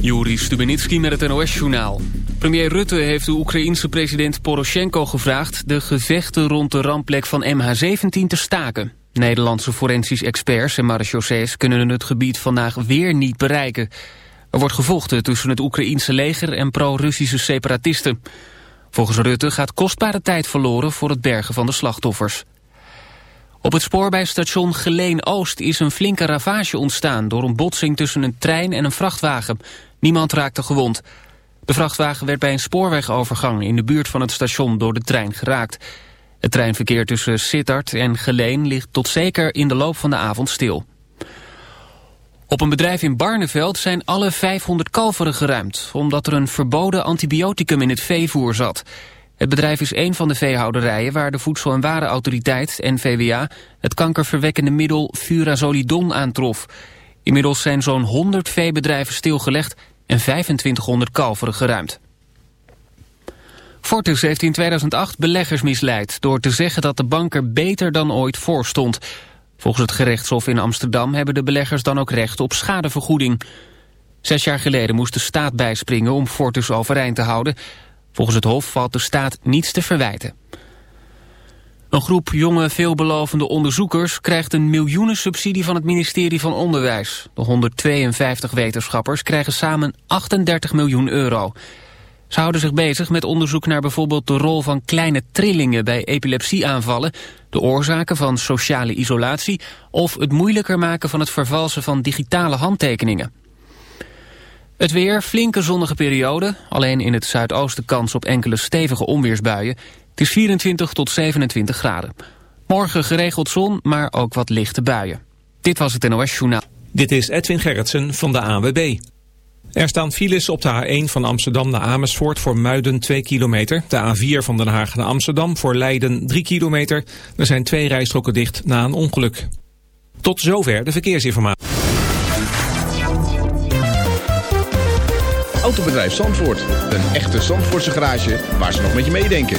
Juri Stubenitski met het NOS-journaal. Premier Rutte heeft de Oekraïense president Poroshenko gevraagd... de gevechten rond de rampplek van MH17 te staken. Nederlandse forensisch experts en marechaussees kunnen het gebied vandaag weer niet bereiken. Er wordt gevochten tussen het Oekraïense leger en pro-Russische separatisten. Volgens Rutte gaat kostbare tijd verloren voor het bergen van de slachtoffers. Op het spoor bij station Geleen-Oost is een flinke ravage ontstaan... door een botsing tussen een trein en een vrachtwagen. Niemand raakte gewond. De vrachtwagen werd bij een spoorwegovergang in de buurt van het station door de trein geraakt. Het treinverkeer tussen Sittard en Geleen ligt tot zeker in de loop van de avond stil. Op een bedrijf in Barneveld zijn alle 500 kalveren geruimd... omdat er een verboden antibioticum in het veevoer zat... Het bedrijf is een van de veehouderijen waar de Voedsel- en Warenautoriteit, NVWA, het kankerverwekkende middel furazolidon aantrof. Inmiddels zijn zo'n 100 veebedrijven stilgelegd en 2500 kalveren geruimd. Fortis heeft in 2008 beleggers misleid door te zeggen dat de bank er beter dan ooit voor stond. Volgens het gerechtshof in Amsterdam hebben de beleggers dan ook recht op schadevergoeding. Zes jaar geleden moest de staat bijspringen om Fortis overeind te houden. Volgens het Hof valt de staat niets te verwijten. Een groep jonge, veelbelovende onderzoekers krijgt een miljoenensubsidie van het ministerie van Onderwijs. De 152 wetenschappers krijgen samen 38 miljoen euro. Ze houden zich bezig met onderzoek naar bijvoorbeeld de rol van kleine trillingen bij epilepsieaanvallen, de oorzaken van sociale isolatie of het moeilijker maken van het vervalsen van digitale handtekeningen. Het weer, flinke zonnige periode. Alleen in het zuidoosten kans op enkele stevige onweersbuien. Het is 24 tot 27 graden. Morgen geregeld zon, maar ook wat lichte buien. Dit was het NOS Journaal. Dit is Edwin Gerritsen van de ANWB. Er staan files op de A1 van Amsterdam naar Amersfoort voor Muiden 2 kilometer. De A4 van Den Haag naar Amsterdam voor Leiden 3 kilometer. Er zijn twee rijstroken dicht na een ongeluk. Tot zover de verkeersinformatie. Autobedrijf Zandvoort. Een echte Zandvoortse garage waar ze nog met je meedenken.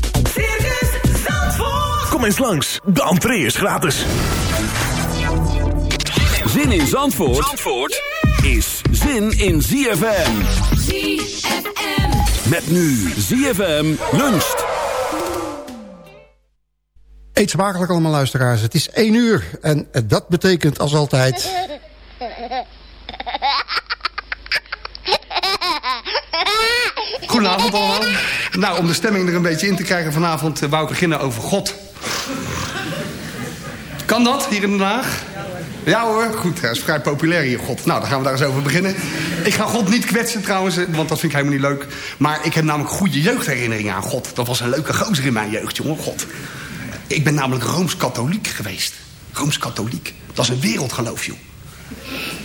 Kom eens langs, de entree is gratis. Zin in Zandvoort, Zandvoort is zin in ZFM. ZFM. Met nu ZFM luncht. Eet smakelijk allemaal luisteraars. Het is 1 uur en dat betekent als altijd... Goedenavond allemaal. Nou, om de stemming er een beetje in te krijgen vanavond... eh, wou ik beginnen over God. Kan dat hier in Den Haag? Ja hoor, goed. Hij is vrij populair hier, God. Nou, dan gaan we daar eens over beginnen. Ik ga God niet kwetsen trouwens, eh, want dat vind ik helemaal niet leuk. Maar ik heb namelijk goede jeugdherinneringen aan God. Dat was een leuke gozer in mijn jeugd, jongen. God. Ik ben namelijk Rooms-Katholiek geweest. Rooms-Katholiek. Dat is een wereldgeloof, joh.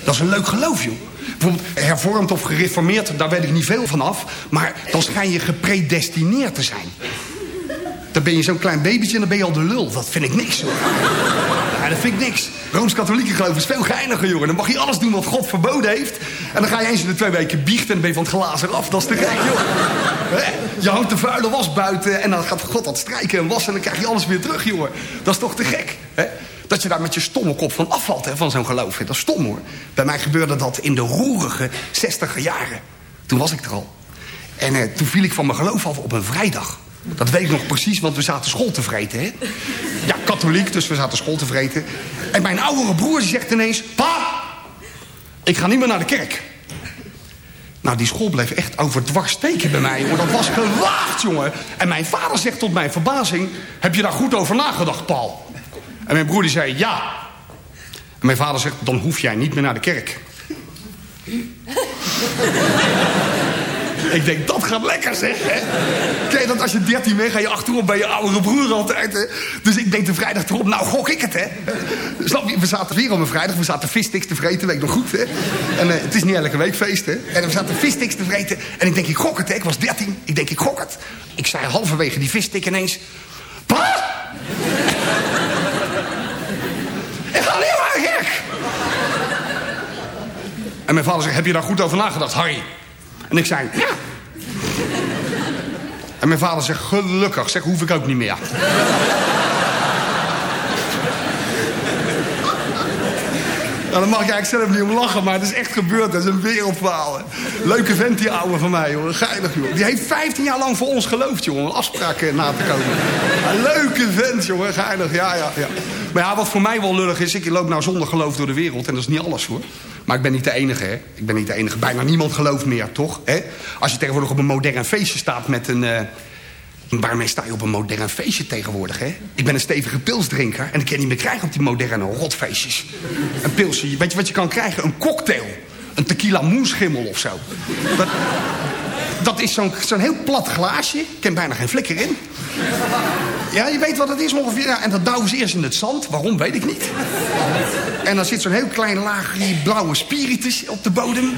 Dat is een leuk geloof, joh. Bijvoorbeeld hervormd of gereformeerd, daar weet ik niet veel van af. Maar dan schijn je gepredestineerd te zijn. Dan ben je zo'n klein babytje en dan ben je al de lul. Dat vind ik niks, hoor. Ja, dat vind ik niks. Rooms-katholieke geloof is veel geiniger, jongen. Dan mag je alles doen wat God verboden heeft. En dan ga je eens in de twee weken biechten en dan ben je van het glazen af. Dat is te gek, joh. Je hangt de vuile was buiten en dan gaat God dat strijken en wassen... en dan krijg je alles weer terug, jongen. Dat is toch te gek, hè? Dat je daar met je stomme kop van afvalt, hè, van zo'n geloof. Dat is stom, hoor. Bij mij gebeurde dat in de roerige zestiger jaren. Toen was ik er al. En eh, toen viel ik van mijn geloof af op een vrijdag. Dat weet ik nog precies, want we zaten school te vreten, hè? Ja, katholiek, dus we zaten school te vreten. En mijn oudere broer zegt ineens... Pa, ik ga niet meer naar de kerk. Nou, die school bleef echt overdwars steken bij mij, jongen. Dat was gewaagd, jongen. En mijn vader zegt tot mijn verbazing... Heb je daar goed over nagedacht, Paul? En mijn broer die zei ja. En mijn vader zegt, dan hoef jij niet meer naar de kerk. Ik denk, dat gaat lekker zeg, hè? Kijk, dat als je 13 bent, ga je achterop bij je oudere broer altijd, hè? Dus ik denk de vrijdag erop, nou gok ik het, hè? Snap je, we zaten weer op een vrijdag, we zaten vissticks te vreten, weet ik nog goed, hè? En eh, het is niet elke week feest, hè? En we zaten vissticks te vreten en ik denk, ik gok het, hè? Ik was 13, ik denk, ik gok het. Ik zei halverwege die visstick ineens, pa! Ik ga niet naar de kerk! En mijn vader zegt, heb je daar goed over nagedacht, Harry? En ik zei, ja. En mijn vader zegt, gelukkig. Zeg, hoef ik ook niet meer. Nou, mag ik eigenlijk zelf niet om lachen, maar het is echt gebeurd. Dat is een wereldverhaal. Leuke vent, die ouwe van mij, hoor. Geinig, joh. Die heeft 15 jaar lang voor ons geloofd, jongen. Om afspraken na te komen. Een leuke vent, jongen. Geinig, ja, ja, ja. Maar ja, wat voor mij wel lullig is... ik loop nou zonder geloof door de wereld. En dat is niet alles, hoor. Maar ik ben niet de enige, hè. Ik ben niet de enige. Bijna niemand gelooft meer, toch? Hè? Als je tegenwoordig op een modern feestje staat met een... eh, Waarmee sta je op een modern feestje tegenwoordig, hè? Ik ben een stevige pilsdrinker en ik kan niet meer krijgen op die moderne rotfeestjes. Een pilsje, weet je wat je kan krijgen? Een cocktail. Een tequila moeschimmel of zo. Dat, dat is zo'n zo'n heel plat glaasje. Ik ken bijna geen flikker in. Ja, je weet wat het is ongeveer. Ja, en dat douwen ze eerst in het zand. Waarom, weet ik niet. En dan zit zo'n heel klein laagje blauwe spiritus op de bodem.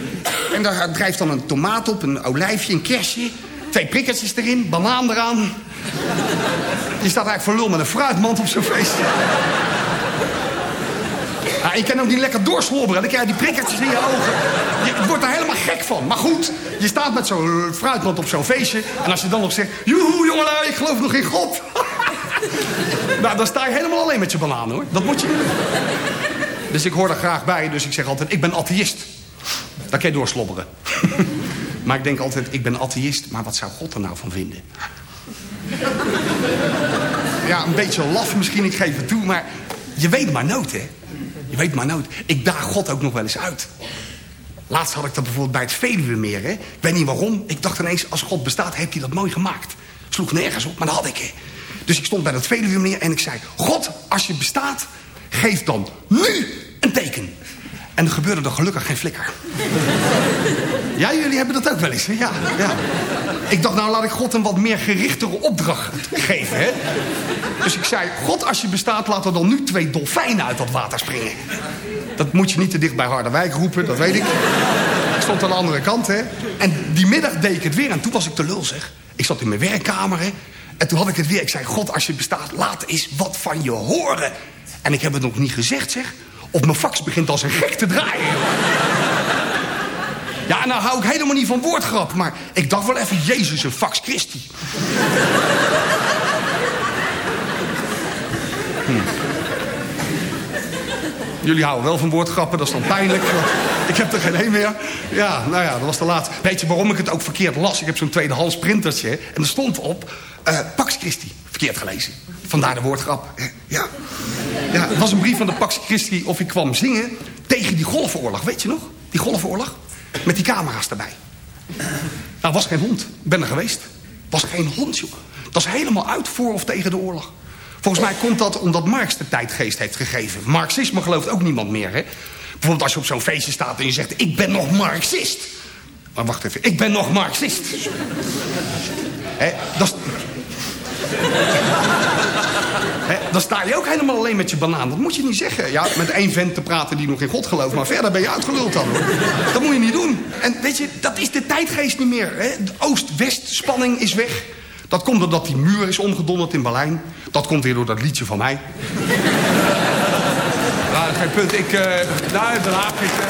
En daar drijft dan een tomaat op, een olijfje, een kersje. Twee prikkertjes erin, banaan eraan. Je staat eigenlijk voor lul met een fruitmand op zo'n feest. Ja, je kan ook niet lekker doorslobberen. Dan krijg je die prikkertjes in je ogen. Je wordt er helemaal gek van. Maar goed, je staat met zo'n fruitmand op zo'n feestje. En als je dan nog zegt... Joehoe, jongelui, ik geloof nog in God. nou, dan sta je helemaal alleen met je banaan, hoor. Dat moet je. Dus ik hoor er graag bij. Dus ik zeg altijd, ik ben atheïst. Daar kan je doorslobberen. maar ik denk altijd, ik ben atheïst. Maar wat zou God er nou van vinden? Ja, een beetje laf misschien, ik geef het toe. Maar je weet maar nooit, hè. Je weet maar nooit. Ik daag God ook nog wel eens uit. Laatst had ik dat bijvoorbeeld bij het Veluwemeer, hè. Ik weet niet waarom. Ik dacht ineens, als God bestaat, heeft hij dat mooi gemaakt. Sloeg nergens op, maar dat had ik. Dus ik stond bij dat Veluwemeer en ik zei... God, als je bestaat, geef dan nu een teken. En er gebeurde er gelukkig geen flikker. Ja, jullie hebben dat ook wel eens, hè? Ja, ja. Ik dacht, nou laat ik God een wat meer gerichtere opdracht geven, hè? Dus ik zei, God, als je bestaat, laat er dan nu twee dolfijnen uit dat water springen. Dat moet je niet te dicht bij Harderwijk roepen, dat weet ik. Ik stond aan de andere kant, hè. En die middag deed ik het weer en toen was ik te lul, zeg. Ik zat in mijn werkkamer, hè. En toen had ik het weer. Ik zei, God, als je bestaat, laat eens wat van je horen. En ik heb het nog niet gezegd, zeg. Of mijn fax begint als een gek te draaien. Ja, nou hou ik helemaal niet van woordgrap. Maar ik dacht wel even, Jezus, een fax Christi. Hm. Jullie houden wel van woordgrappen, dat is dan pijnlijk. Ik heb er geen één meer. Ja, nou ja, dat was de laatste. Weet je waarom ik het ook verkeerd las? Ik heb zo'n tweedehands printertje en er stond op... eh, Pax Christi. Verkeerd gelezen. Vandaar de woordgrap. Eh, Ja. ja, het was een brief van de Pax Christi of ik kwam zingen... tegen die golfoorlog. Weet je nog? Die golfoorlog? Met die camera's erbij. Nou, was geen hond. Ik ben er geweest. Was geen hond, joh. Dat was helemaal uit voor of tegen de oorlog. Volgens mij komt dat omdat Marx de tijdgeest heeft gegeven. Marxisme gelooft ook niemand meer, hè? Bijvoorbeeld als je op zo'n feestje staat en je zegt... ik ben nog Marxist. Maar wacht even, ik ben nog Marxist. Hè, dat is... Dan sta je ook helemaal alleen met je banaan. Dat moet je niet zeggen. Ja, met één vent te praten die nog in God gelooft. Maar verder ben je uitgeluld dan. Dat moet je niet doen. En weet je, dat is de tijdgeest niet meer. De Oost-West spanning is weg. Dat komt doordat die muur is omgedonderd in Berlijn. Dat komt weer door dat liedje van mij. nou, geen punt. Ik, uh, nou, Den Haag, ik... Uh...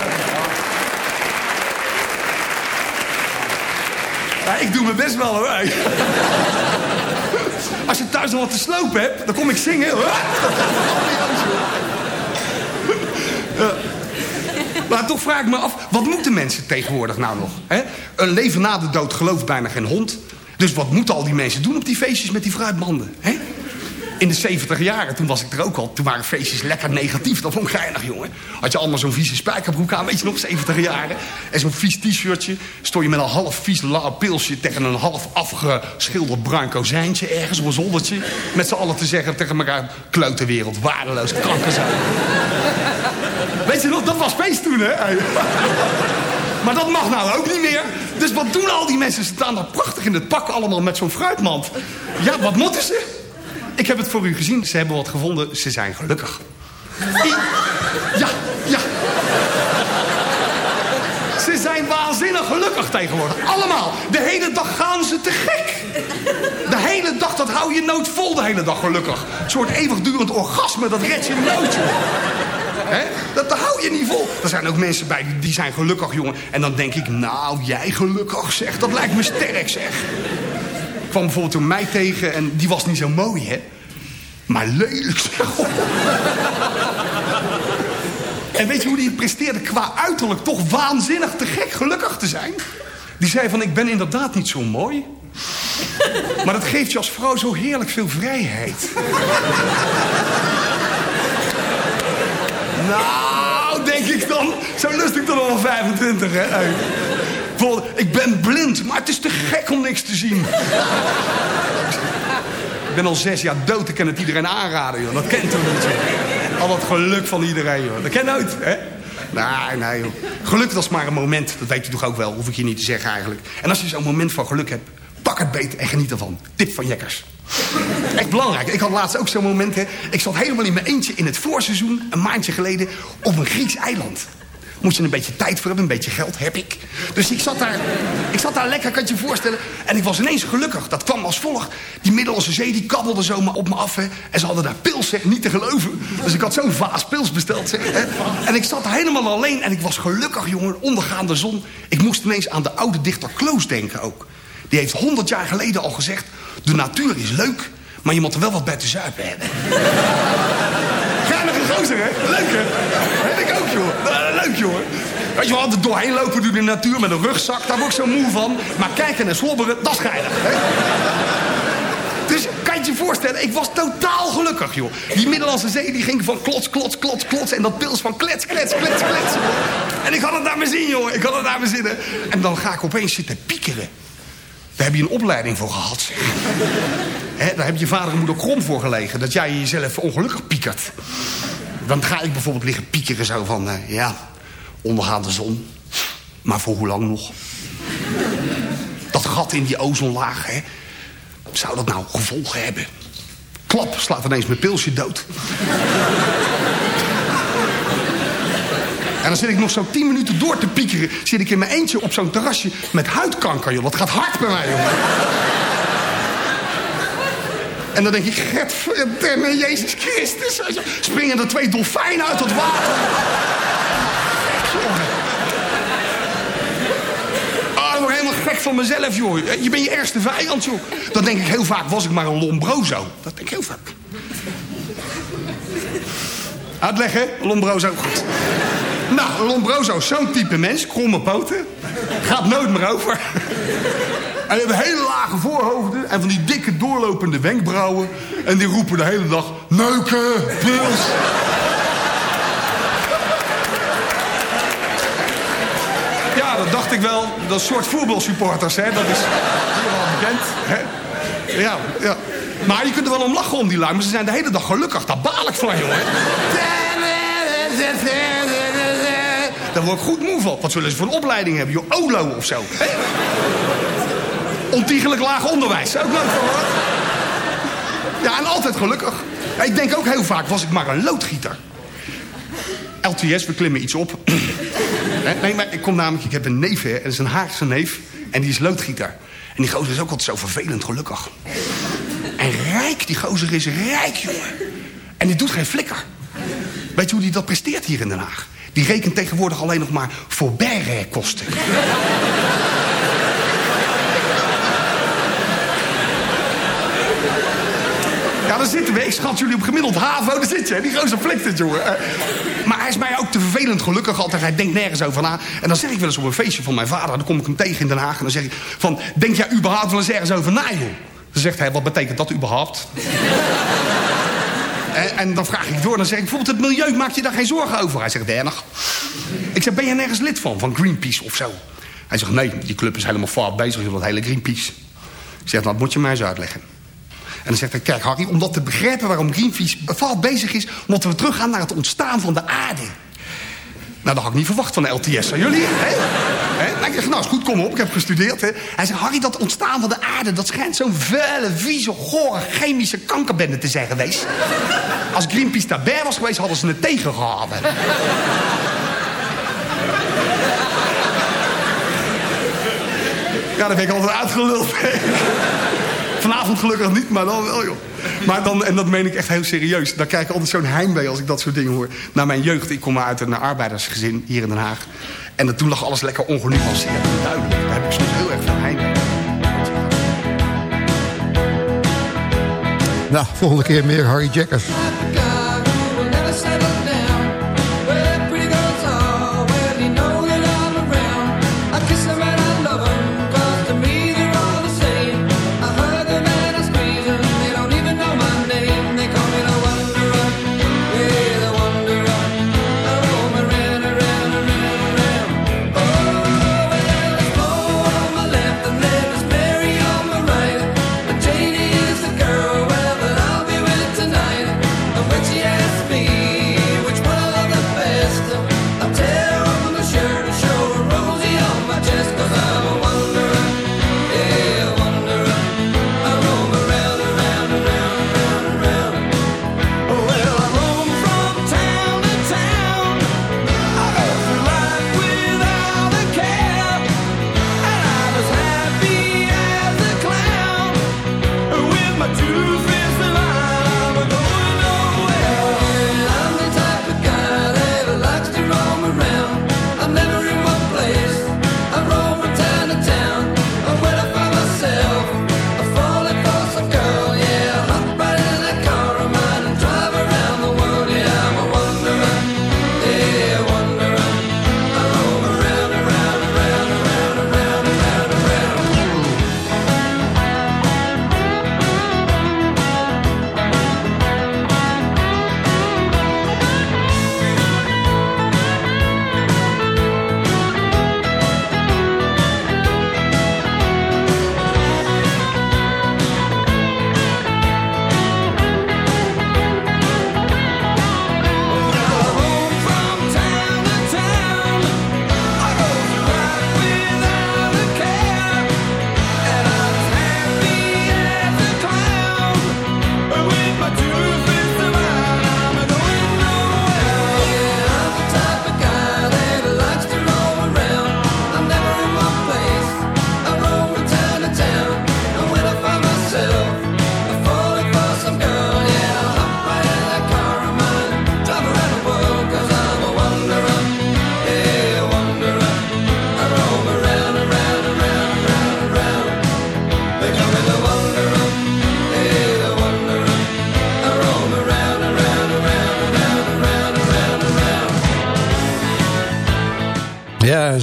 Ja, ik doe mijn best wel hoor. Als je thuis nog wat te slopen hebt, dan kom ik zingen. Maar toch vraag ik me af, wat moeten mensen tegenwoordig nou nog? Een leven na de dood gelooft bijna geen hond. Dus wat moeten al die mensen doen op die feestjes met die fruitmanden? Hè? In de 70 jaren, toen was ik er ook al. Toen waren feestjes lekker negatief. Dat vond ik geinig, jongen. Had je allemaal zo'n vieze spijkerbroek aan, weet je nog, 70 jaren. En zo'n vies t-shirtje. Stond je met een half vies lauw pilsje tegen een half afgeschilderd bruin kozijntje ergens op een zoldertje. Met z'n allen te zeggen tegen elkaar, kleuterwereld, waardeloos, kanker zijn. Weet je nog, dat was feest toen, hè? Maar dat mag nou ook niet meer. Dus wat doen al die mensen? Ze staan daar prachtig in het pak allemaal met zo'n fruitmand. Ja, wat moeten ze? Ik heb het voor u gezien. Ze hebben wat gevonden. Ze zijn gelukkig. Ja, ja. Ze zijn waanzinnig gelukkig tegenwoordig. Allemaal. De hele dag gaan ze te gek. De hele dag, dat hou je nood vol de hele dag gelukkig. Een soort eeuwigdurend orgasme, dat red je. He? Dat, dat hou je niet vol. Er zijn ook mensen bij die zijn gelukkig, jongen. En dan denk ik, nou, jij gelukkig, zeg. Dat lijkt me sterk, zeg. Kwam bijvoorbeeld toen mij tegen en die was niet zo mooi, hè. Maar lelijk. En weet je hoe die presteerde qua uiterlijk toch waanzinnig te gek gelukkig te zijn? Die zei van, ik ben inderdaad niet zo mooi. Maar dat geeft je als vrouw zo heerlijk veel vrijheid. Nou, denk ik dan. Zo lust ik dan al 25, hè? Ik ben blind, maar het is te gek om niks te zien. ik ben al zes jaar dood, ik kan het iedereen aanraden, joh. Dat kent toch niet. Al dat geluk van iedereen, joh. Dat kent nooit, hè? Nee, nee, joh. Geluk, is maar een moment. Dat weet je toch ook wel, hoef ik je niet te zeggen eigenlijk. En als je zo'n moment van geluk hebt, pak het beet en geniet ervan. Tip van Jekkers. Echt belangrijk. Ik had laatst ook zo'n moment. Hè. Ik zat helemaal in mijn eentje in het voorseizoen, een maandje geleden, op een Grieks eiland. Moest je een beetje tijd voor hebben, een beetje geld, heb ik. Dus ik zat daar, ik zat daar lekker, kan je je voorstellen. En ik was ineens gelukkig. Dat kwam als volgt. Die Middellandse Zee, die kabbelde zo maar op me af. Hè. En ze hadden daar pils, zeg, niet te geloven. Dus ik had zo'n vaas pils besteld, zeg. Hè. En ik zat helemaal alleen en ik was gelukkig, jongen, ondergaande zon. Ik moest ineens aan de oude dichter Kloos denken ook. Die heeft honderd jaar geleden al gezegd... de natuur is leuk, maar je moet er wel wat bij te zuipen hebben. Geinige gozer, hè? Leuk, hè? Weet ik ook, joh. Leuk, joh. Weet je wel, er doorheen lopen door de natuur met een rugzak... daar word ik zo moe van. Maar kijken en slobberen, dat is geinig, hè? Dus kan je je voorstellen, ik was totaal gelukkig, joh. Die Middellandse Zee die ging van klots, klots, klots, klots... en dat pils van klets, klets, klets, klets. En ik had het naar me zien, joh. Ik had het naar me zitten. En dan ga ik opeens zitten piekeren. Daar heb je een opleiding voor gehad, daar heb je vader en moeder krom voor gelegen. Dat jij jezelf ongelukkig piekert. Dan ga ik bijvoorbeeld liggen piekeren zo van... Uh, ja, ondergaande zon. Maar voor hoe lang nog? Dat gat in die ozonlaag, hè? Zou dat nou gevolgen hebben? Klap, slaat ineens mijn pilsje dood. En dan zit ik nog zo'n tien minuten door te piekeren. Zit ik in mijn eentje op zo'n terrasje met huidkanker, joh. Dat gaat hard bij mij, joh. En dan denk ik, Gert, Jezus Christus. Springen er twee dolfijnen uit het water. Oh, helemaal gek van mezelf, joh. Je bent je ergste vijand, joh. Dan denk ik heel vaak, was ik maar een Lombroso. Dat denk ik heel vaak. Uitleggen, Lombroso, goed. Nou, Lombroso, zo'n type mens, kromme poten. Gaat nooit meer over. En die hebben hele lage voorhoofden en van die dikke doorlopende wenkbrauwen. En die roepen de hele dag, neuken, pils. Ja, dat dacht ik wel. Dat soort voetbalsupporters, hè. Dat is helemaal bekend, hè. Ja, ja. Maar je kunt er wel om lachen om die lui, maar ze zijn de hele dag gelukkig. Daar baal ik van, jongen. Daar word ik goed moe van. Wat zullen ze voor een opleiding hebben? Joh, OLO of zo. hè? Ontiegelijk laag onderwijs. Ook leuk van hoor. Ja, en altijd gelukkig. Ik denk ook heel vaak, was ik maar een loodgieter. LTS, we klimmen iets op. Nee, maar ik kom namelijk, ik heb een neef, hè. Dat is een Haagse neef. En die is loodgieter. En die gozer is ook altijd zo vervelend gelukkig. En rijk, die gozer is rijk, jongen. En die doet geen flikker. Weet je hoe die dat presteert hier in Den Haag? Die rekent tegenwoordig alleen nog maar voor Ja, daar zitten we. Ik schat jullie op gemiddeld HAVO. Daar zit je. Die gozer flikt jongen. Eh, Maar hij is mij ook te vervelend gelukkig altijd. Hij denkt nergens over na. En dan zeg ik wel eens op een feestje van mijn vader. Dan kom ik hem tegen in Den Haag. En dan zeg ik van, denk jij überhaupt wel eens ergens over na, joh? Dan zegt hij, wat betekent dat überhaupt? En, en dan vraag ik door. Dan zeg ik, bijvoorbeeld het milieu, maak je daar geen zorgen over? Hij zegt, weinig. Ik zeg, ben je nergens lid van? Van Greenpeace of zo? Hij zegt, nee, die club is helemaal fout bezig. met Dat hele Greenpeace. Ik zeg, dat moet je mij eens uitleggen. En dan zegt hij, kijk Harry, om dat te begrijpen waarom Greenpeace fout bezig is... moeten we teruggaan naar het ontstaan van de aarde. Nou, dat had ik niet verwacht van de LTS. Zijn jullie? Hè? Ik zeg, nou, is goed, kom op, ik heb gestudeerd. Hè? Hij zegt, Harry, dat ontstaan van de aarde... dat schijnt zo'n vuile, vieze, gore, chemische kankerbende te zijn geweest. Als Greenpeace daarbij was geweest, hadden ze het tegengehouden. Ja, dan ben ik altijd uitgeluld. Vanavond gelukkig niet, maar dan wel, joh. Maar dan, en dat meen ik echt heel serieus. Dan krijg ik altijd zo'n heimwee als ik dat soort dingen hoor. Na mijn jeugd, ik kom maar uit een arbeidersgezin hier in Den Haag. En dan, toen lag alles lekker ongenuanceerd en duidelijk. Daar heb ik soms heel erg veel heimwee. Nou, volgende keer meer Harry Jackers.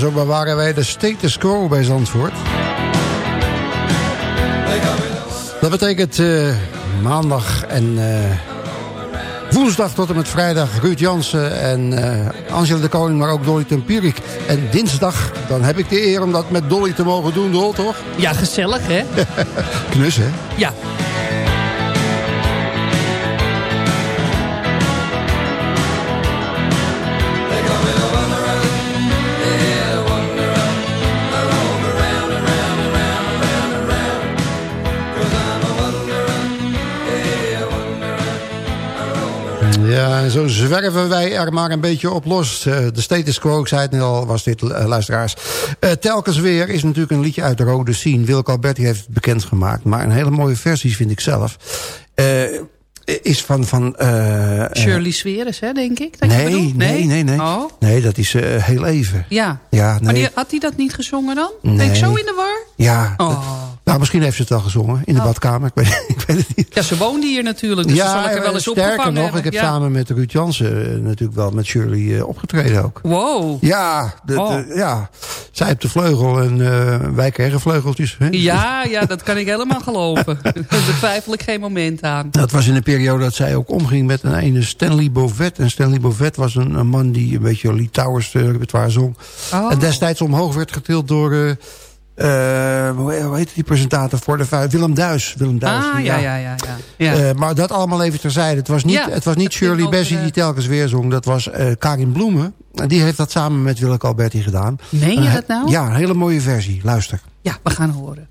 Zo bewaren wij de status quo bij Zandvoort. Dat betekent eh, maandag en eh, woensdag tot en met vrijdag Ruud Jansen en eh Angela de Koning, maar ook Dolly Tempierik. En dinsdag, dan heb ik de eer om dat met Dolly te mogen doen, Dol, toch? Ja, gezellig, hè? Knus, hè? Ja. Zo zwerven wij er maar een beetje op los. Eh, de status quo, ik zei het net al, was dit, eh, luisteraars. Eh, telkens weer is natuurlijk een liedje uit de rode scene. Wilke Alberti heeft het bekendgemaakt. Maar een hele mooie versie vind ik zelf. Eh, is van... van eh, eh, Shirley Sweres, hè, denk ik? Dat nee, bedoelt? nee, nee, nee. Oh, Nee, dat is eh, heel even. ja. Ja, Maar nee. die, had hij dat niet gezongen dan? Nee. Ben ik zo in de war? Ja, Oh. nou, misschien heeft ze het wel gezongen in de badkamer. Ik weet, niet. Ja, ze woonde hier natuurlijk, dus ja, zal ik er wel eh, eens sterker nog, hebben. ik heb ja. samen met Ruud Jansen eh, natuurlijk wel met Shirley eh, opgetreden ook. Wow. Ja, de, Oh. de- ja, zij op de vleugel en eh, wij kregen vleugeltjes. Hè? Ja, ja, dat kan ik helemaal geloven. Daar twijfel ik geen moment aan. Dat was in een periode dat zij ook omging met een ene Stanley Bovet. En Stanley Bovet was een, een man die een beetje Litouwers uh, repertoire zong. Oh. En destijds omhoog werd getild door... eh, eh, hoe heet die presentator voor de? Willem Duis. Willem Duis Ah, ja, ja, ja. ja. ja. Eh, maar dat allemaal even terzijde. Het was niet, Ja, het was niet Shirley eh, die telkens weer zong. Dat was eh, Karin Bloemen. En die heeft dat samen met Willeke Alberti gedaan. Meen je dat nou? Ja, een hele mooie versie. Luister. ja, we gaan horen.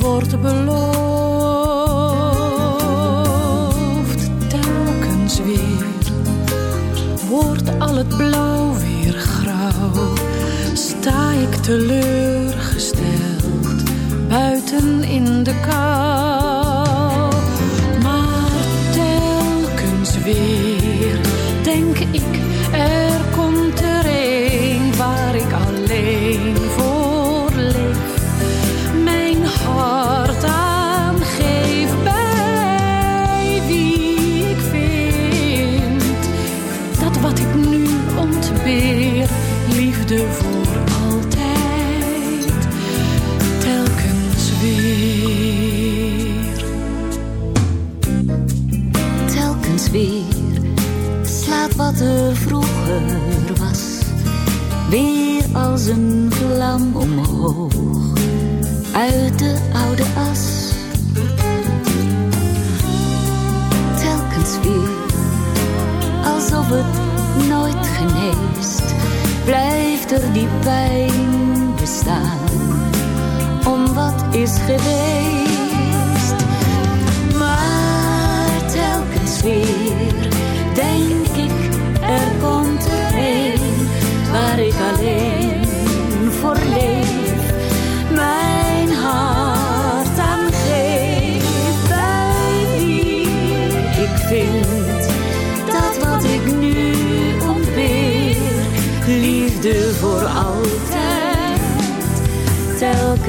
Wordt beloofd. Telkens weer wordt al het blauw weer grauw, sta ik teleurgesteld buiten in de kou. Omhoog uit de oude as. Telkens weer alsof het nooit geneest, blijft er die pijn bestaan om wat is geweest.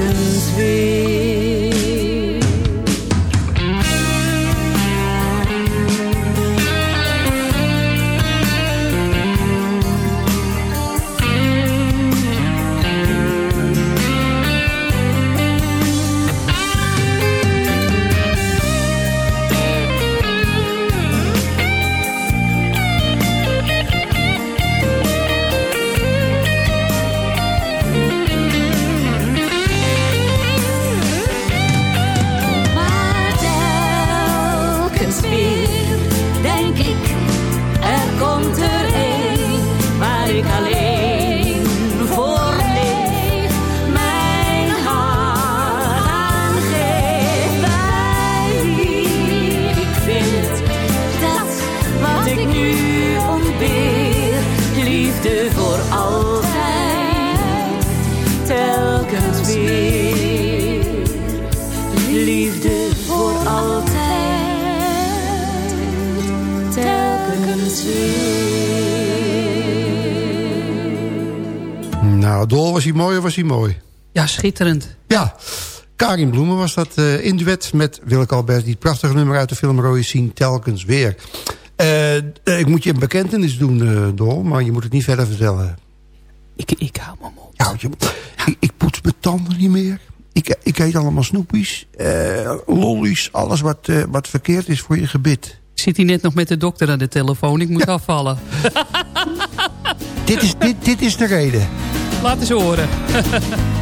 Telkens weer. Ik nu ontbeer, liefde voor altijd, telkens weer. Liefde voor altijd, telkens Nou, Dol, was hij mooi of was hij mooi? Ja, schitterend. Ja, Karin Bloemen was dat eh, in duet met Willeke Albert. Die prachtige nummer uit de film Rooie zien telkens weer. Eh, eh, ik moet je een bekentenis doen, eh Dol, maar je moet het niet verder vertellen. Ik, ik hou me mond. Ja, je, ik, ik poets mijn tanden niet meer. Ik, ik eet allemaal snoepies, eh, lollies, alles wat, wat verkeerd is voor je gebit. Ik zit hier net nog met de dokter aan de telefoon. Ik moet afvallen. Dit is, dit, dit is de reden. Laat eens horen.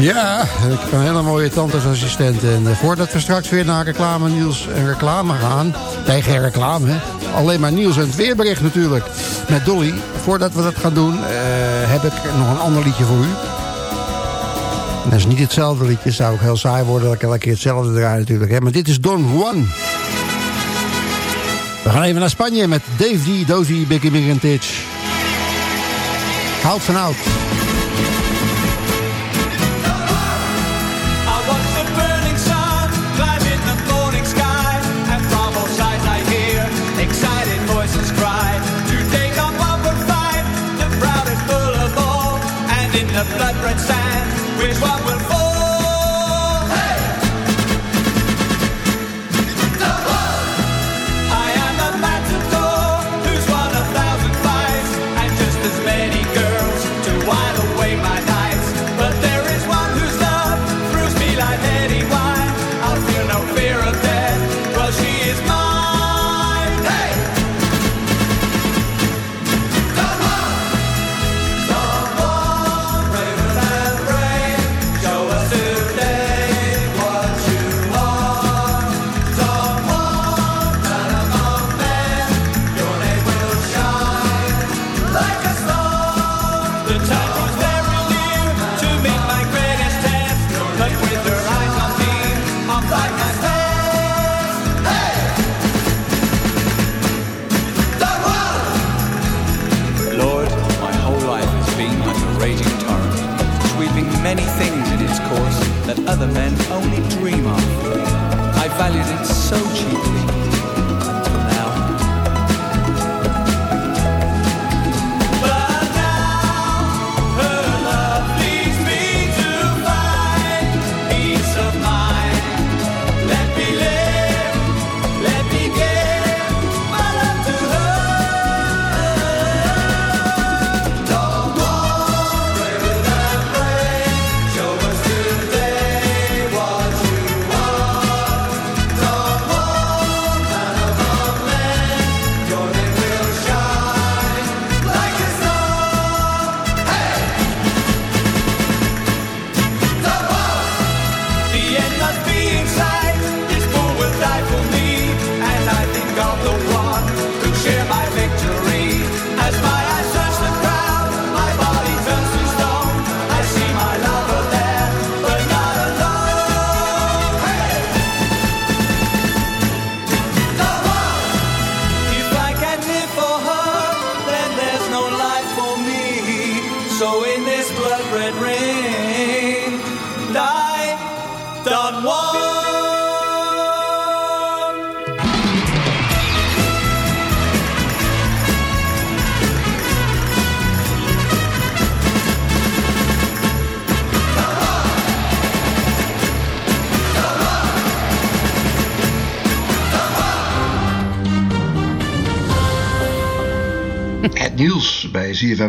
Ja, ik heb een hele mooie tandartsassistent. En eh, voordat we straks weer naar reclame, nieuws en reclame gaan... Nee, geen reclame. Alleen maar nieuws en het weerbericht natuurlijk. Met Dolly. Voordat we dat gaan doen, eh, heb ik nog een ander liedje voor u. En dat is niet hetzelfde liedje. zou ook heel saai worden dat ik elke keer hetzelfde draai natuurlijk. Hè. Maar dit is Don Juan. We gaan even naar Spanje met Dave D, Dozy, Biggie Big and Titch. Hout blood red sand,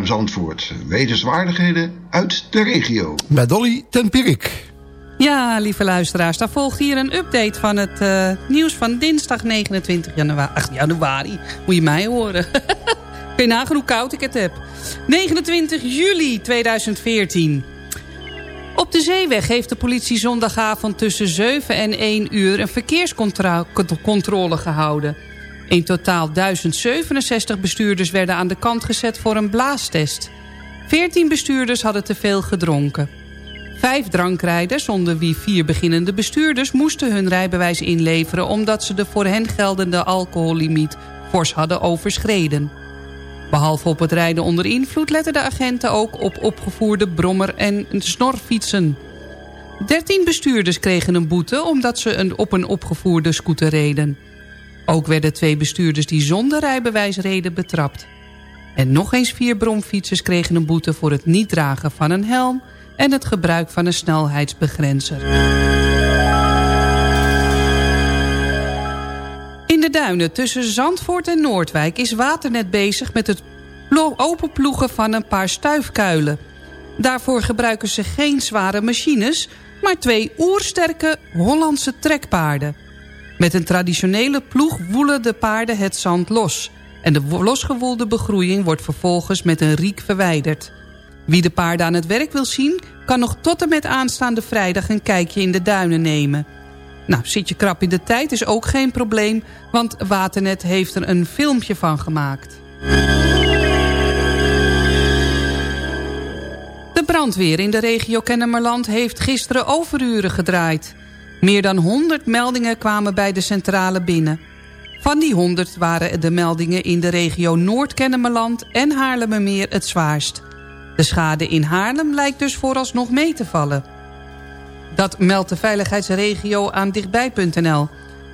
ZFM Zandvoort. Wetenswaardigheden uit de regio. Bij Dolly Tempierik. Ja, lieve luisteraars, daar volgt hier een update van het eh, nieuws van dinsdag 29 januari. Ach, januari, moet je mij horen. Kun je nagaan hoe koud ik het heb. 29 juli 2014. Op de zeeweg heeft de politie zondagavond tussen 7 en 1 uur... een verkeerscontrole gehouden. In totaal 1067 bestuurders werden aan de kant gezet voor een blaastest. 14 bestuurders hadden te veel gedronken. Vijf drankrijders, onder wie vier beginnende bestuurders... moesten hun rijbewijs inleveren... omdat ze de voor hen geldende alcohollimiet fors hadden overschreden. Behalve op het rijden onder invloed letten de agenten ook op opgevoerde brommer- en snorfietsen. 13 bestuurders kregen een boete omdat ze een, op een opgevoerde scooter reden. Ook werden twee bestuurders die zonder rijbewijs reden betrapt. En nog eens vier bromfietsers kregen een boete voor het niet dragen van een helm... en het gebruik van een snelheidsbegrenzer. In de duinen tussen Zandvoort en Noordwijk is Waternet bezig met het plo- openploegen van een paar stuifkuilen. Daarvoor gebruiken ze geen zware machines, maar twee oersterke Hollandse trekpaarden. Met een traditionele ploeg woelen de paarden het zand los. En de losgewoelde begroeiing wordt vervolgens met een riek verwijderd. Wie de paarden aan het werk wil zien... kan nog tot en met aanstaande vrijdag een kijkje in de duinen nemen. Nou, zit je krap in de tijd is ook geen probleem... want Waternet heeft er een filmpje van gemaakt. De brandweer in de regio Kennemerland heeft gisteren overuren gedraaid. Meer dan 100 meldingen kwamen bij de centrale binnen. Van die 100 waren de meldingen in de regio Noord-Kennemerland en Haarlemmermeer het zwaarst. De schade in Haarlem lijkt dus vooralsnog mee te vallen. Dat meldt de veiligheidsregio aan dichtbij.nl.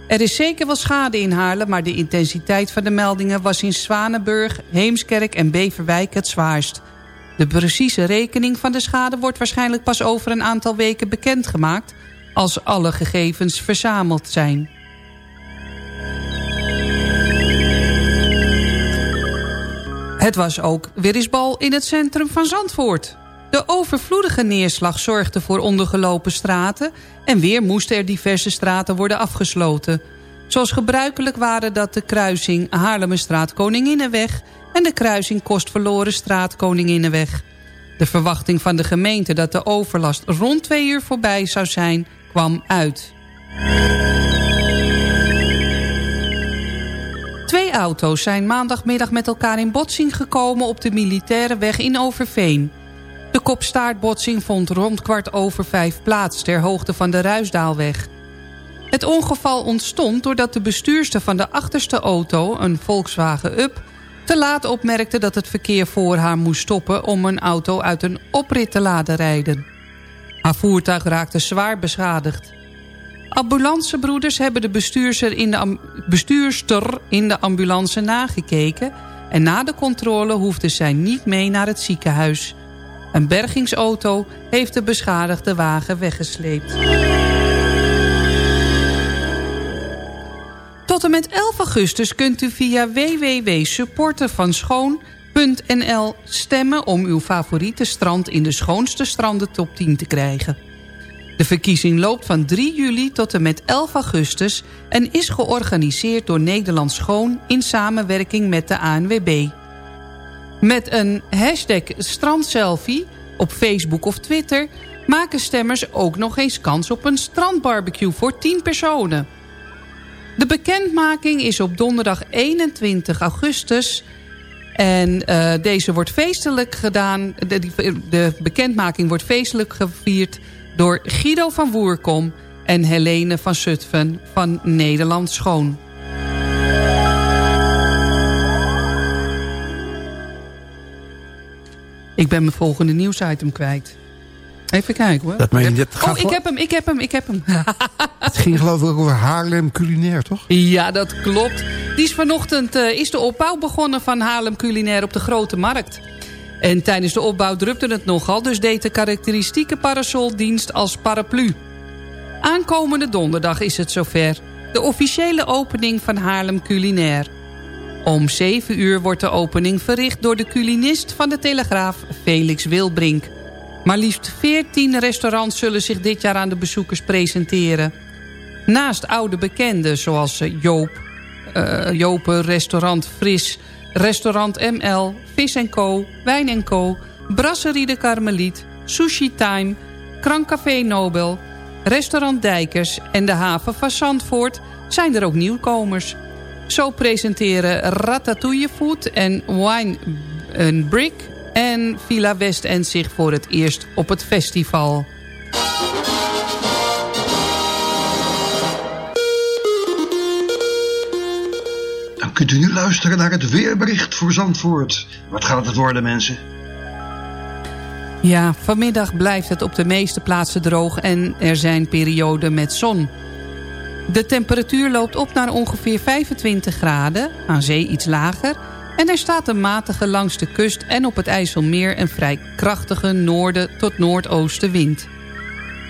Er is zeker wel schade in Haarlem, maar de intensiteit van de meldingen... was in Zwanenburg, Heemskerk en Beverwijk het zwaarst. De precieze rekening van de schade wordt waarschijnlijk pas over een aantal weken bekendgemaakt... als alle gegevens verzameld zijn. Het was ook weer eens bal in het centrum van Zandvoort. De overvloedige neerslag zorgde voor ondergelopen straten... en weer moesten er diverse straten worden afgesloten. Zoals gebruikelijk waren dat de kruising Haarlemmerstraat Koninginnenweg... en de kruising Kostverlorenstraat Koninginnenweg. De verwachting van de gemeente dat de overlast rond twee uur voorbij zou zijn... kwam uit. Twee auto's zijn maandagmiddag met elkaar in botsing gekomen... op de militaire weg in Overveen. De kopstaartbotsing vond rond kwart over vijf plaats... ter hoogte van de Ruisdaalweg. Het ongeval ontstond doordat de bestuurster van de achterste auto... een Volkswagen Up te laat opmerkte dat het verkeer voor haar moest stoppen... om een auto uit een oprit te laten rijden. Haar voertuig raakte zwaar beschadigd. Ambulancebroeders hebben de bestuurster in de, bestuurster in de ambulance nagekeken... en na de controle hoefde zij niet mee naar het ziekenhuis. Een bergingsauto heeft de beschadigde wagen weggesleept. Tot en met 11 augustus kunt u via www.supportervanschoon.nl stemmen... om uw favoriete strand in de schoonste stranden top 10 te krijgen. De verkiezing loopt van 3 juli tot en met 11 augustus... en is georganiseerd door Nederland Schoon in samenwerking met de ANWB. Met een hashtag strandselfie op Facebook of Twitter... maken stemmers ook nog eens kans op een strandbarbecue voor 10 personen. De bekendmaking is op donderdag 21 augustus... En uh, deze wordt feestelijk gedaan. De, de bekendmaking wordt feestelijk gevierd door Guido van Woerkom en Helene van Zutphen van Nederland Schoon. Ik ben mijn volgende nieuwsitem kwijt. Even kijken hoor. Dat meen je, oh, ik heb hem, ik heb hem, ik heb hem. Het ging geloof ik over Haarlem culinair, toch? Ja, dat klopt. Die vanochtend eh, is de opbouw begonnen van Haarlem Culinair op de Grote Markt. En tijdens de opbouw drupte het nogal, dus deed de karakteristieke parasoldienst als paraplu. Aankomende donderdag is het zover. De officiële opening van Haarlem Culinair. Om 7 uur wordt de opening verricht door de culinist van de Telegraaf, Felix Wilbrink. Maar liefst 14 restaurants zullen zich dit jaar aan de bezoekers presenteren. Naast oude bekenden zoals eh, Joop, Jopen, Restaurant Fris, Restaurant ML, Vis Co, Wijn Co, Brasserie de Karmeliet, Sushi Time, Krankcafé Nobel, Restaurant Dijkers en de haven van Zandvoort zijn er ook nieuwkomers. Zo presenteren Ratatouille Food en Wine and Brick en Villa West End zich voor het eerst op het festival. Kunt u nu luisteren naar het weerbericht voor Zandvoort. Wat gaat het worden, mensen? Ja, vanmiddag blijft het op de meeste plaatsen droog en er zijn perioden met zon. De temperatuur loopt op naar ongeveer 25 graden, aan zee iets lager... en er staat een matige langs de kust en op het IJsselmeer... een vrij krachtige noorden tot noordoostenwind.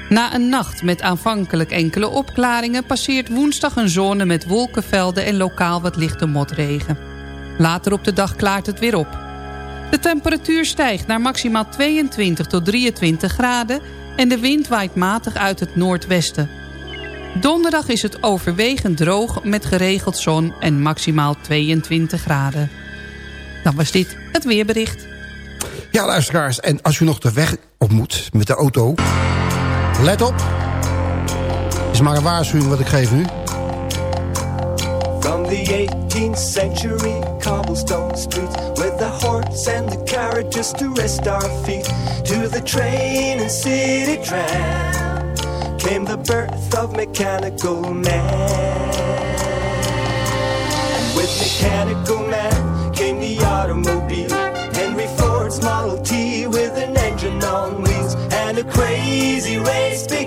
Na een nacht met aanvankelijk enkele opklaringen... passeert woensdag een zone met wolkenvelden en lokaal wat lichte motregen. Later op de dag klaart het weer op. De temperatuur stijgt naar maximaal 22 tot 23 graden... en de wind waait matig uit het noordwesten. Donderdag is het overwegend droog met geregeld zon en maximaal 22 graden. Dan was dit het weerbericht. Ja, luisteraars. En als u nog de weg op moet met de auto... Let op. is maar een waarschuwing wat ik geef nu. From the 18th century cobblestone streets with the horse and the carriage just to rest our feet to the train and city tram came the birth of mechanical man and with mechanical man came the automobile Henry Ford's Model T with an engine on wheels and a crazy easy ways.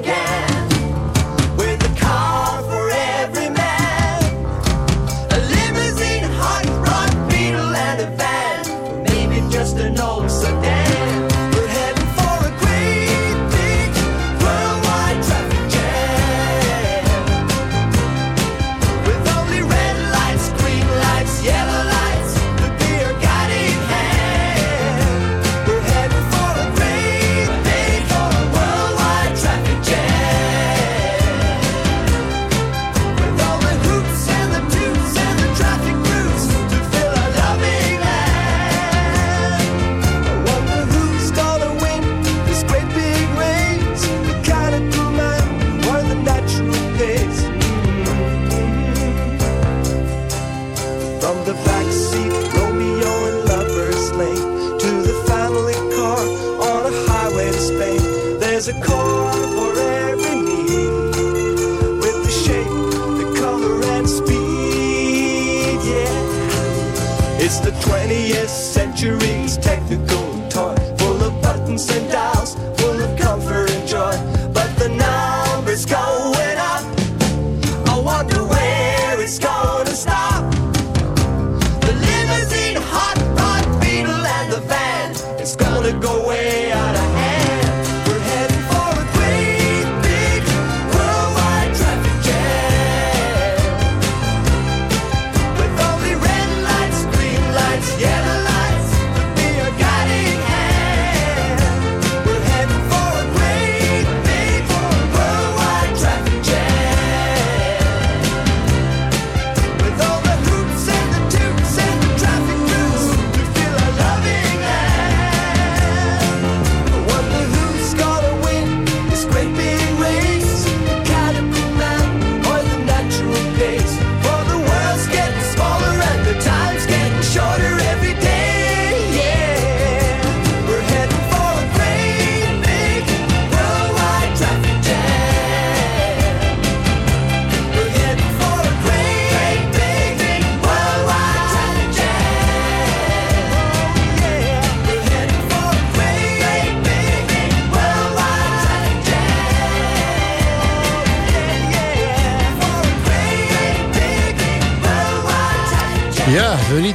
It's the 20th century's technical toy, full of buttons and dials,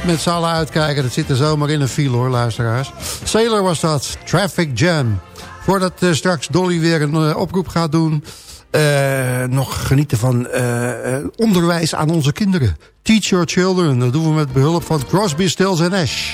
met z'n uitkijken. Dat zit er zomaar in een file hoor, luisteraars. Sailor was dat, Traffic Jam. Voordat eh, straks Dolly weer een eh, oproep gaat doen... eh, nog genieten van onderwijs aan onze kinderen. Teach your children. Dat doen we met behulp van Crosby, Stills en Nash.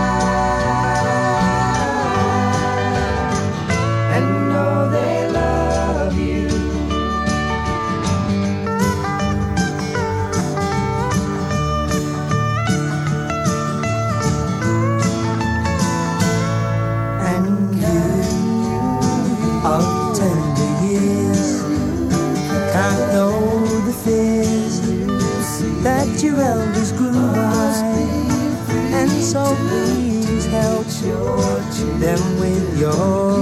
that your elders grew by, and so please help them with your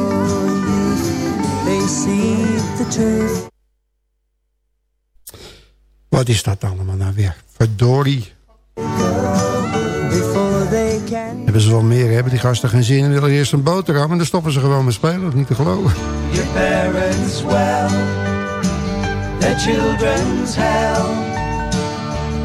youth. They see the truth. Wat is dat allemaal nou weer? Verdorie. Hebben ze wel meer, hebben die gasten geen zin in. willen eerst een boterham en dan stoppen ze gewoon met spelen. Dat is niet te geloven. your parents well. Their children's hell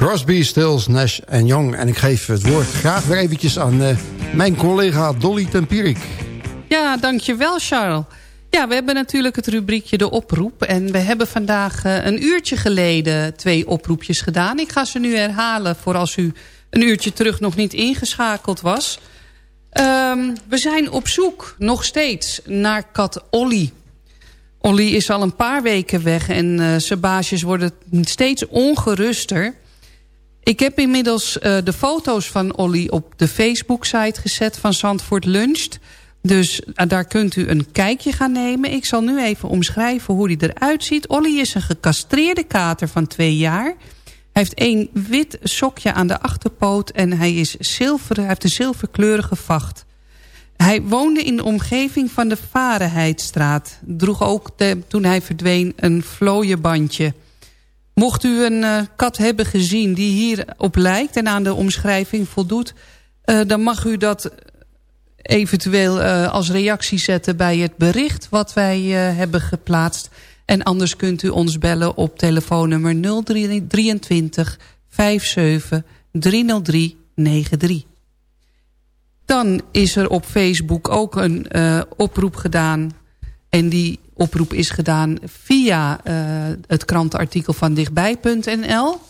Crosby, Stills, Nash en Young. En ik geef het woord graag weer eventjes aan eh, mijn collega Dolly Tempierik. Ja, dankjewel Charles. Ja, we hebben natuurlijk het rubriekje de oproep. En we hebben vandaag eh, een uurtje geleden twee oproepjes gedaan. Ik ga ze nu herhalen voor als u een uurtje terug nog niet ingeschakeld was. Ehm, we zijn op zoek, nog steeds, naar kat Olly. Olly is al een paar weken weg en eh, zijn baasjes worden steeds ongeruster. Ik heb inmiddels eh, de foto's van Olly op de Facebook-site gezet van Zandvoort Luncht. Dus eh, daar kunt u een kijkje gaan nemen. Ik zal nu even omschrijven hoe hij eruit ziet. Olly is een gecastreerde kater van twee jaar. Hij heeft één wit sokje aan de achterpoot en hij, is zilver, hij heeft een zilverkleurige vacht. Hij woonde in de omgeving van de Varenheidstraat. Droeg ook toen hij verdween een vlooienbandje. Mocht u een eh, kat hebben gezien die hierop lijkt en aan de omschrijving voldoet... eh, dan mag u dat eventueel eh, als reactie zetten bij het bericht wat wij hebben geplaatst. En anders kunt u ons bellen op telefoonnummer 023 57 303 93. Dan is er op Facebook ook een oproep gedaan. En die oproep is gedaan via eh, het krantenartikel van dichtbij.nl.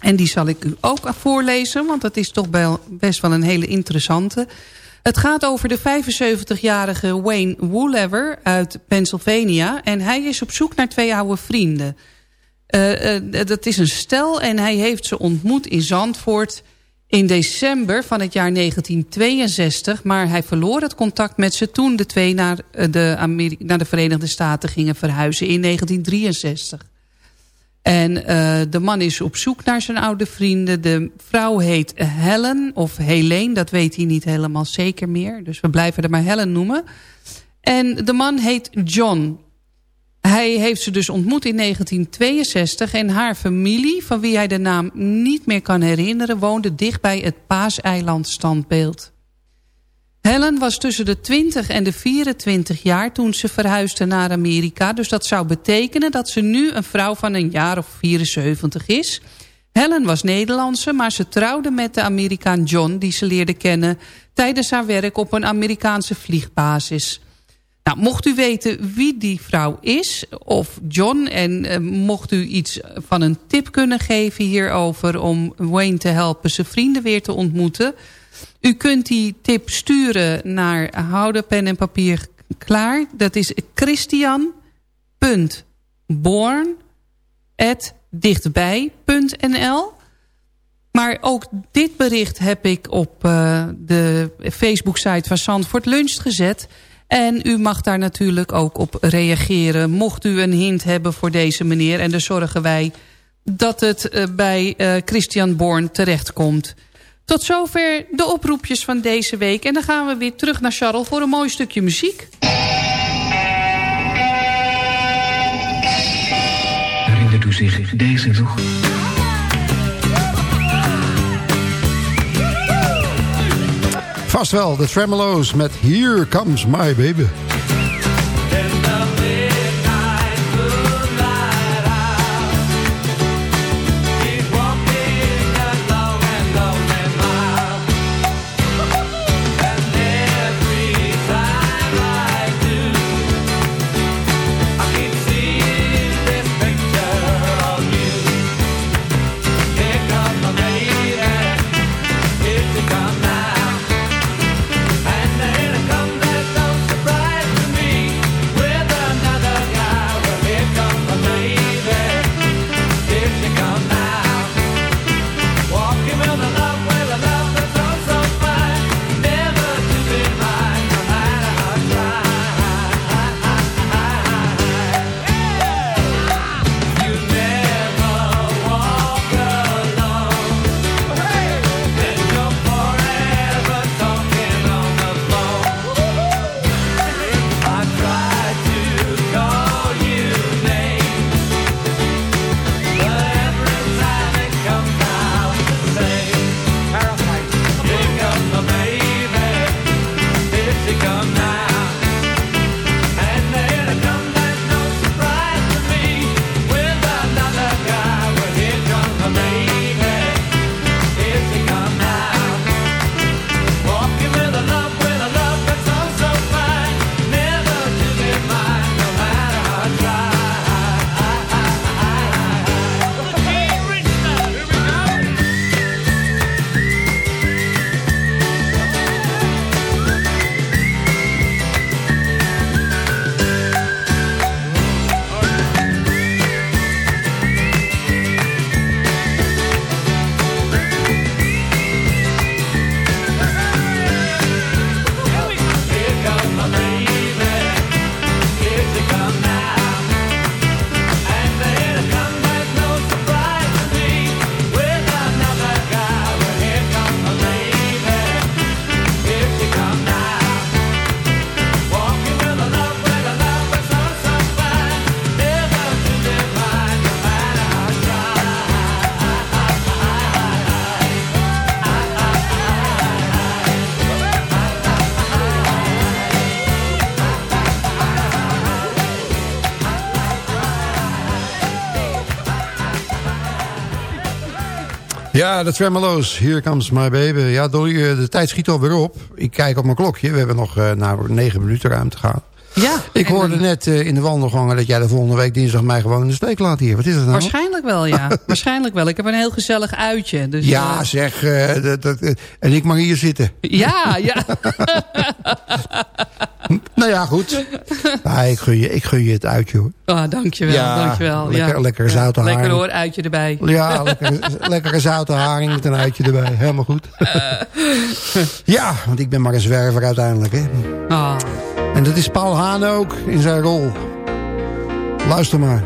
En die zal ik u ook voorlezen, want dat is toch best wel een hele interessante. Het gaat over de 75-jarige Wayne Woollever uit Pennsylvania. En hij is op zoek naar twee oude vrienden. Uh, uh, dat is een stel en hij heeft ze ontmoet in Zandvoort in december van het jaar 1962... maar hij verloor het contact met ze toen de twee naar eh, de, naar de Verenigde Staten gingen verhuizen in 1963. En uh, de man is op zoek naar zijn oude vrienden. De vrouw heet Helen of Helene, dat weet hij niet helemaal zeker meer. Dus we blijven er maar Helen noemen. En de man heet John. Hij heeft ze dus ontmoet in 1962 en haar familie, van wie hij de naam niet meer kan herinneren, woonde dicht bij het Paaseiland standbeeld. Helen was tussen de 20 en de 24 jaar toen ze verhuisde naar Amerika. Dus dat zou betekenen dat ze nu een vrouw van een jaar of 74 is. Helen was Nederlandse, maar ze trouwde met de Amerikaan John... die ze leerde kennen tijdens haar werk op een Amerikaanse vliegbasis. Nou, mocht u weten wie die vrouw is, of John... en eh, mocht u iets van een tip kunnen geven hierover... om Wayne te helpen zijn vrienden weer te ontmoeten... U kunt die tip sturen naar houden pen en papier klaar. Dat is christian.born.dichtbij.nl Maar ook dit bericht heb ik op uh, de Facebook-site van Zandvoort Lunch gezet. En u mag daar natuurlijk ook op reageren. Mocht u een hint hebben voor deze meneer. En dan zorgen wij dat het uh, bij uh, Christian Born terechtkomt. Tot zover de oproepjes van deze week. En dan gaan we weer terug naar Charles voor een mooi stukje muziek. Herinnert u zich deze nog? Vast wel, de Tremolo's met Here Comes My Baby. Ja, de Tremolo's. Here comes my baby. Ja, Dolly, eh, de tijd schiet alweer op. Ik kijk op mijn klokje. We hebben nog uh, nou, negen minuten ruim te gaan. Ja. Ik hoorde net eh, in de wandelgangen dat jij de volgende week dinsdag mij gewoon in de steek laat hier. Wat is dat nou? Waarschijnlijk wel, ja. Waarschijnlijk wel. Ik heb een heel gezellig uitje. Dus, Ja, zeg. dat, dat, en ik mag hier zitten. ja, ja. Nou ja, goed. Ja, ik, gun je, ik gun je het uitje hoor. Ah, dankjewel, Ja, dankjewel. lekker- ja. lekkere Ja, zoute Lekker haring. hoor, uitje erbij. Ja, lekker, lekkere zoute haring met een uitje erbij. Helemaal goed. ja, want ik ben maar een zwerver uiteindelijk. Hè. Ah. En dat is Paul Haan ook in zijn rol. Luister maar.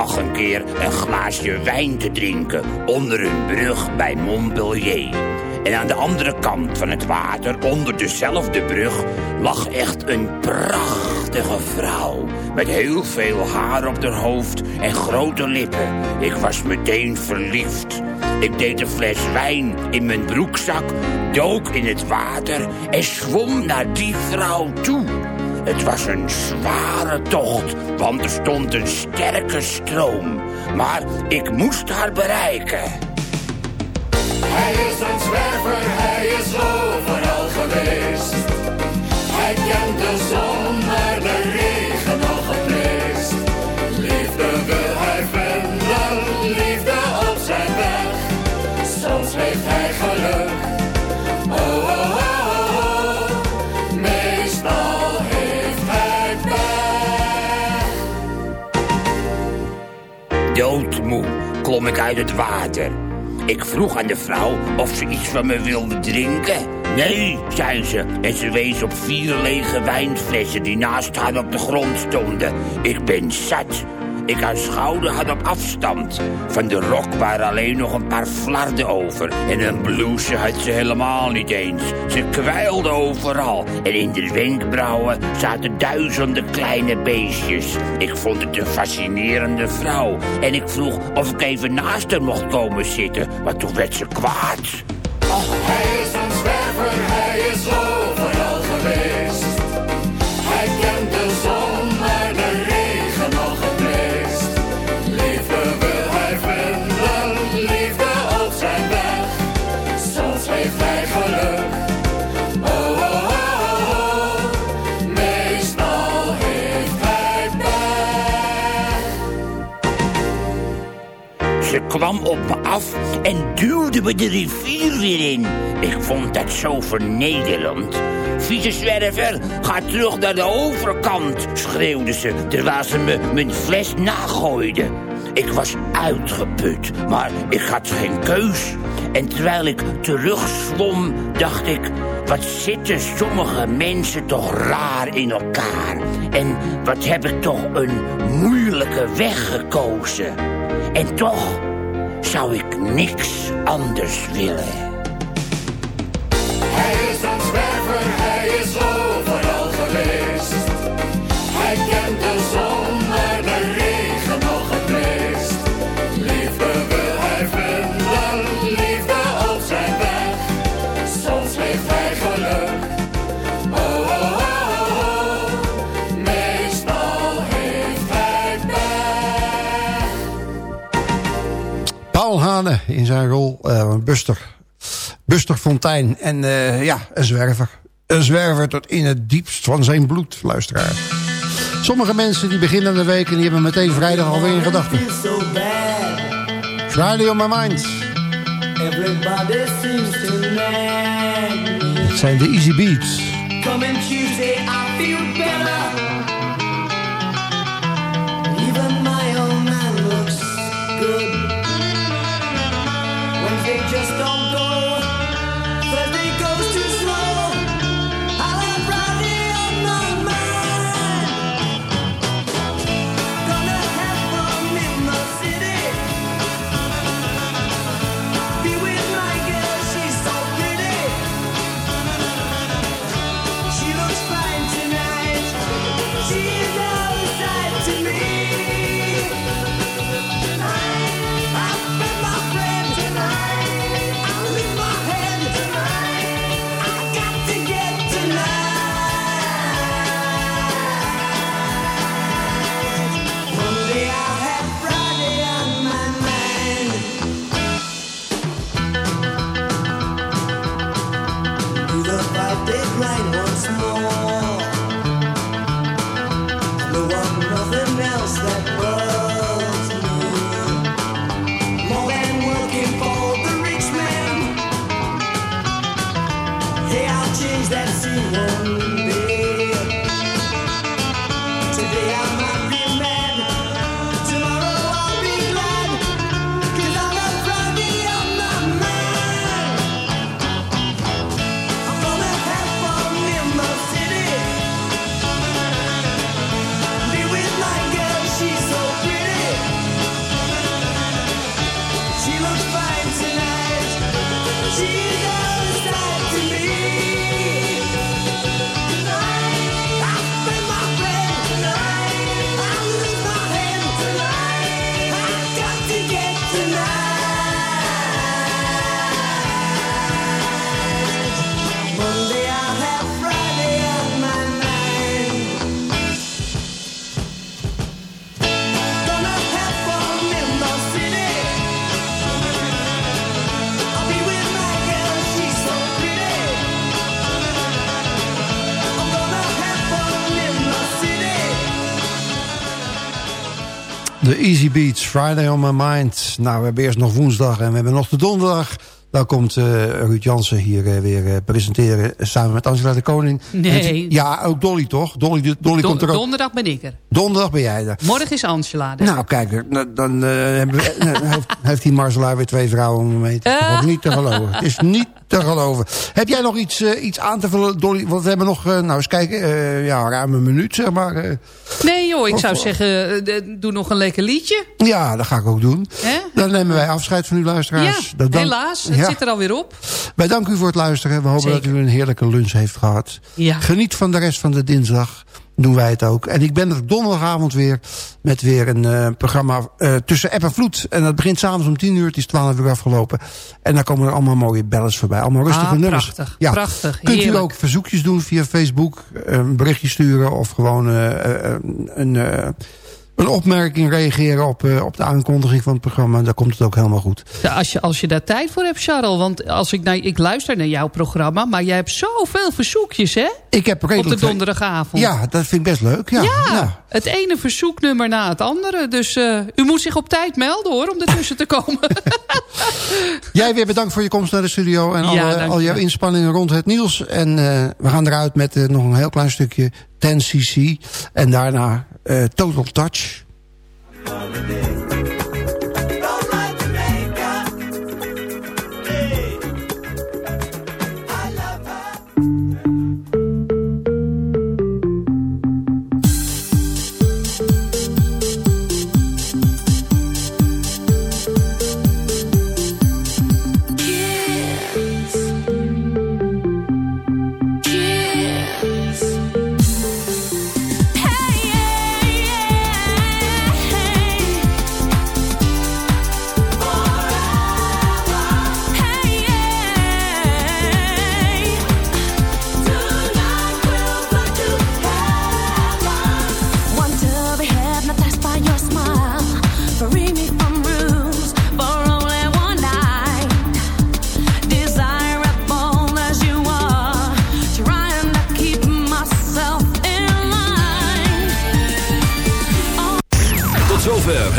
Lag een keer een glaasje wijn te drinken onder een brug bij Montpellier. En aan de andere kant van het water, onder dezelfde brug, lag echt een prachtige vrouw. Met heel veel haar op haar hoofd en grote lippen. Ik was meteen verliefd. Ik deed een fles wijn in mijn broekzak, dook in het water en zwom naar die vrouw toe. Het was een zware tocht, want er stond een sterke stroom. Maar ik moest haar bereiken. Hij is een zwerver, hij is overal geweest. Hij kent de zon, Doodmoe klom ik uit het water. Ik vroeg aan de vrouw of ze iets van me wilde drinken. Nee, zei ze, en ze wees op vier lege wijnflessen die naast haar op de grond stonden. Ik ben zat. Ik aanschouwde haar op afstand. Van de rok waren alleen nog een paar flarden over. En een blouse had ze helemaal niet eens. Ze kwijlde overal. En in de wenkbrauwen zaten duizenden kleine beestjes. Ik vond het een fascinerende vrouw. En ik vroeg of ik even naast haar mocht komen zitten. Maar toen werd ze kwaad. Kwam op me af en duwde me de rivier weer in. Ik vond dat zo vernederend. Vieze zwerver, ga terug naar de overkant, schreeuwde ze... terwijl ze me mijn fles nagooide. Ik was uitgeput, maar ik had geen keus. En terwijl ik terugzwom, dacht ik... wat zitten sommige mensen toch raar in elkaar. En wat heb ik toch een moeilijke weg gekozen. En toch zou ik niks anders willen. In zijn rol eh, Buster. Buster Fontijn. En eh, ja, een zwerver. Een zwerver tot in het diepst van zijn bloed, luisteraar. Sommige mensen die beginnen de week en die hebben meteen vrijdag alweer in gedachten. Friday on my mind. Het zijn de Easy Beats. Coming Tuesday, I feel better. Even De Easy Beats, Friday on my mind. Nou, we hebben eerst nog woensdag en we hebben nog de donderdag. Dan komt uh, Ruud Jansen hier uh, weer uh, presenteren samen met Angela de Koning. Nee. Ja, ook Dolly toch? Dolly, Dolly Don, komt er ook. Donderdag ben ik er. Donderdag ben jij er. Morgen is Angela er. Nou, kijk, dan, dan hebben we, heeft, heeft die Marcelaar weer twee vrouwen om mee. Het is niet te geloven. Het is niet te geloven. Heb jij nog iets, iets aan te vullen, Dolly? Want we hebben nog, nou eens kijken, ja, ruim een minuut, zeg maar. nee joh, ik of, zou zeggen, doe nog een lekker liedje. Ja, dat ga ik ook doen. Dan nemen wij afscheid van u luisteraars. Ja, helaas. Het ja. zit er alweer op. Wij danken u voor het luisteren. We hopen Zeker. dat u een heerlijke lunch heeft gehad. Ja. Geniet van de rest van de dinsdag. Doen wij het ook. En ik ben er donderdagavond weer met weer een uh, programma uh, tussen app en vloed. En dat begint s'avonds om 10 uur. Het is 12 uur afgelopen. En dan komen er allemaal mooie bellers voorbij. Allemaal rustige ah, nummers. Prachtig, ja. prachtig. Kunt heerlijk. u ook verzoekjes doen via Facebook. Een berichtje sturen of gewoon uh, een een opmerking reageren op, uh, op de aankondiging van het programma. Dan komt het ook helemaal goed. Ja, als, je, als je daar tijd voor hebt, Charles. Want als ik, naar, ik luister naar jouw programma. Maar jij hebt zoveel verzoekjes, hè? Ik heb redelijk... Op de donderdagavond. Ja, dat vind ik best leuk. Ja, ja, ja. het ene verzoeknummer na het andere. Dus uh, u moet zich op tijd melden, hoor. Om ertussen te komen. jij weer bedankt voor je komst naar de studio. En alle, al jouw inspanningen rond het nieuws. En uh, we gaan eruit met nog een heel klein stukje 10cc. En daarna uh, Total Touch.